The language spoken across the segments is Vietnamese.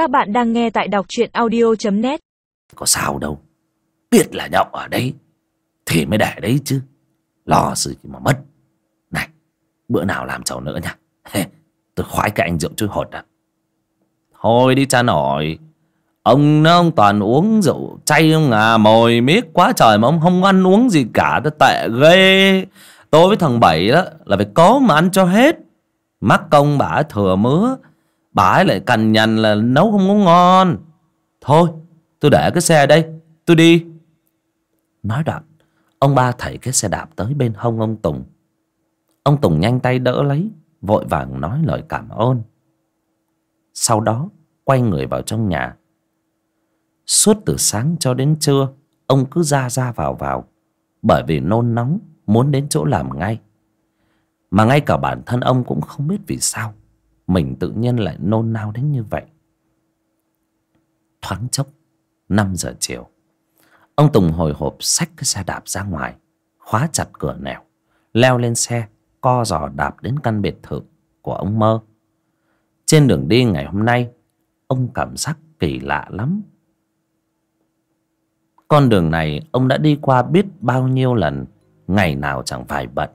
Các bạn đang nghe tại đọc truyện audio.net Có sao đâu. Biết là nhậu ở đây Thì mới để đấy chứ. Lo sự mà mất. Này, bữa nào làm chầu nữa nha. Tôi khoái cái anh rượu chui hột à Thôi đi cha nổi Ông nó ông toàn uống rượu chay ông à? Mồi miết quá trời mà ông không ăn uống gì cả, Tôi tệ ghê. Tôi với thằng Bảy đó là phải có mà ăn cho hết. Mắc công bả thừa mứa. Bà ấy lại cằn nhằn là nấu không có ngon. Thôi, tôi để cái xe đây, Tôi đi. Nói đoạn, Ông ba thảy cái xe đạp tới bên hông ông Tùng. Ông Tùng nhanh tay đỡ lấy, Vội vàng nói lời cảm ơn. Sau đó, Quay người vào trong nhà. Suốt từ sáng cho đến trưa, Ông cứ ra ra vào vào, Bởi vì nôn nóng, Muốn đến chỗ làm ngay. Mà ngay cả bản thân ông cũng không biết vì sao. Mình tự nhiên lại nôn nao đến như vậy. Thoáng chốc, năm giờ chiều, Ông Tùng hồi hộp xách cái xe đạp ra ngoài, Khóa chặt cửa nẻo, Leo lên xe, Co giò đạp đến căn biệt thự của ông Mơ. Trên đường đi ngày hôm nay, Ông cảm giác kỳ lạ lắm. Con đường này ông đã đi qua biết bao nhiêu lần, Ngày nào chẳng phải bận.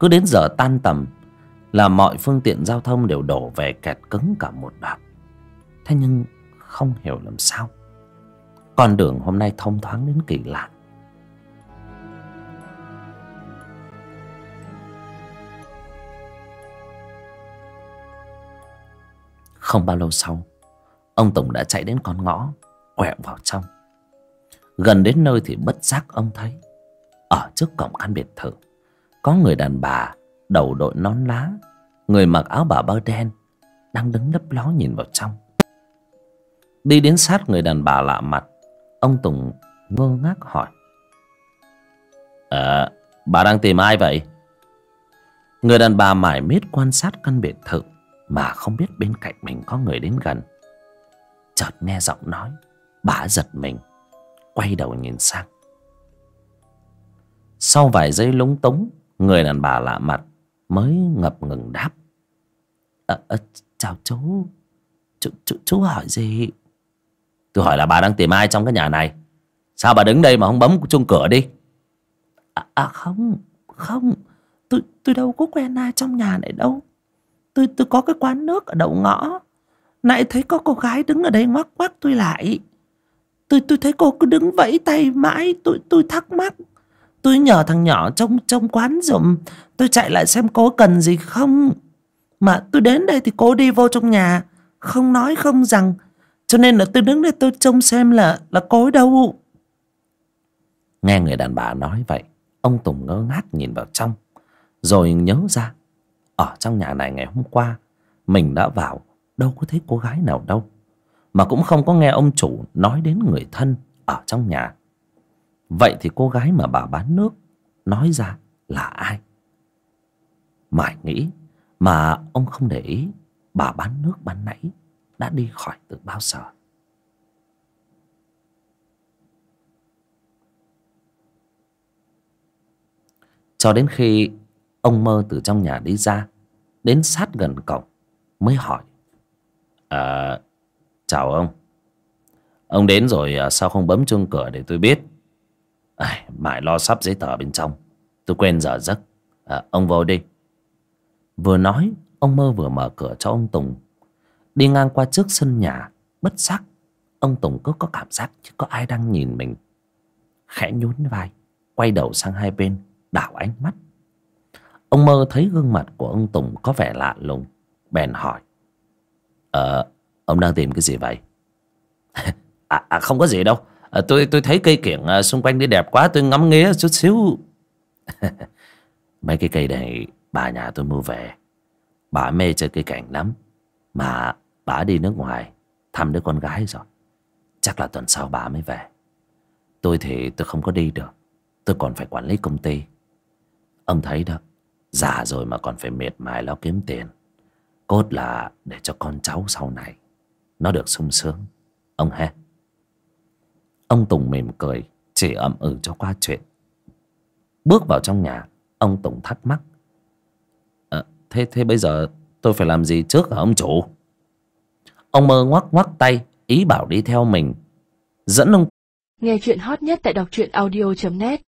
Cứ đến giờ tan tầm là mọi phương tiện giao thông đều đổ về kẹt cứng cả một đoạn. Thế nhưng không hiểu làm sao. Con đường hôm nay thông thoáng đến kỳ lạ. Không bao lâu sau, ông tùng đã chạy đến con ngõ, quẹo vào trong. Gần đến nơi thì bất giác ông thấy, ở trước cổng căn biệt thự, có người đàn bà đầu đội nón lá. Người mặc áo bà bơ đen đang đứng lấp ló nhìn vào trong. Đi đến sát người đàn bà lạ mặt, Ông Tùng ngơ ngác hỏi. Ờ Bà đang tìm ai vậy? Người đàn bà mải miết quan sát căn biệt thự Mà không biết bên cạnh mình có người đến gần. Chợt nghe giọng nói, Bà giật mình, Quay đầu nhìn sang. Sau vài giây lúng túng, Người đàn bà lạ mặt Mới ngập ngừng đáp. À, à, Chào chú. Chú, chú chú hỏi gì? Tôi hỏi là bà đang tìm ai trong cái nhà này? Sao bà đứng đây mà không bấm chuông cửa đi? À, à không Không. Tôi, tôi đâu có quen ai trong nhà này đâu. Tôi tôi có cái quán nước ở đầu ngõ. Nãy thấy có cô gái đứng ở đây ngoắc ngoắc tôi lại. Tôi tôi thấy cô cứ đứng vẫy tay mãi Tôi tôi thắc mắc. Tôi nhờ thằng nhỏ trong trong quán dùm Tôi chạy lại xem cô cần gì không. Mà tôi đến đây thì cô đi vô trong nhà. Không nói không rằng. Cho nên là tôi đứng đây tôi trông xem là là cô đâu. Nghe người đàn bà nói vậy, Ông Tùng ngơ ngác nhìn vào trong, Rồi nhớ ra, Ở trong nhà này ngày hôm qua, Mình đã vào, Đâu có thấy cô gái nào đâu. Mà cũng không có nghe ông chủ nói đến người thân Ở trong nhà. Vậy thì cô gái mà bà bán nước Nói ra là ai? Mải nghĩ Mà ông không để ý Bà bán nước ban nãy đã đi khỏi từ bao giờ? Cho đến khi ông mơ từ trong nhà đi ra đến sát gần cổng mới hỏi à, chào ông. Ông đến rồi à, sao không bấm chuông cửa để tôi biết? À, mãi lo sắp giấy tờ bên trong. Tôi quên giờ giấc. À, ông vô đi. Vừa nói ông mơ vừa mở cửa cho ông tùng. Đi ngang qua trước sân nhà Bất giác Ông Tùng cứ có cảm giác chứ có ai đang nhìn mình. Khẽ nhún vai Quay đầu sang hai bên Đảo ánh mắt. Ông mơ thấy gương mặt của ông Tùng có vẻ lạ lùng Bèn hỏi. Ờ Ông đang tìm cái gì vậy? À, à không có gì đâu à, tôi tôi thấy cây kiểng ờ, xung quanh đi đẹp quá Tôi ngắm nghía chút xíu. Mấy cái cây này Bà nhà tôi mua về. Bà mê chơi cây cảnh lắm. Mà Bà đi nước ngoài Thăm đứa con gái rồi. Chắc là tuần sau bà mới về. Tôi thì tôi không có đi được. Tôi còn phải quản lý công ty. Ông thấy đó Già rồi mà còn phải miệt mài lo kiếm tiền. Cốt là để cho con cháu sau này Nó được sung sướng. Ông ha? Ông Tùng mỉm cười Chỉ ậm ừ cho qua chuyện. Bước vào trong nhà Ông Tùng thắc mắc. À, Thế thế bây giờ tôi phải làm gì trước hả ông chủ? Ông mơ ngoắc ngoắc tay ý bảo đi theo mình. Dẫn ông nghe chuyện hot nhất tại đọc truyện audio net.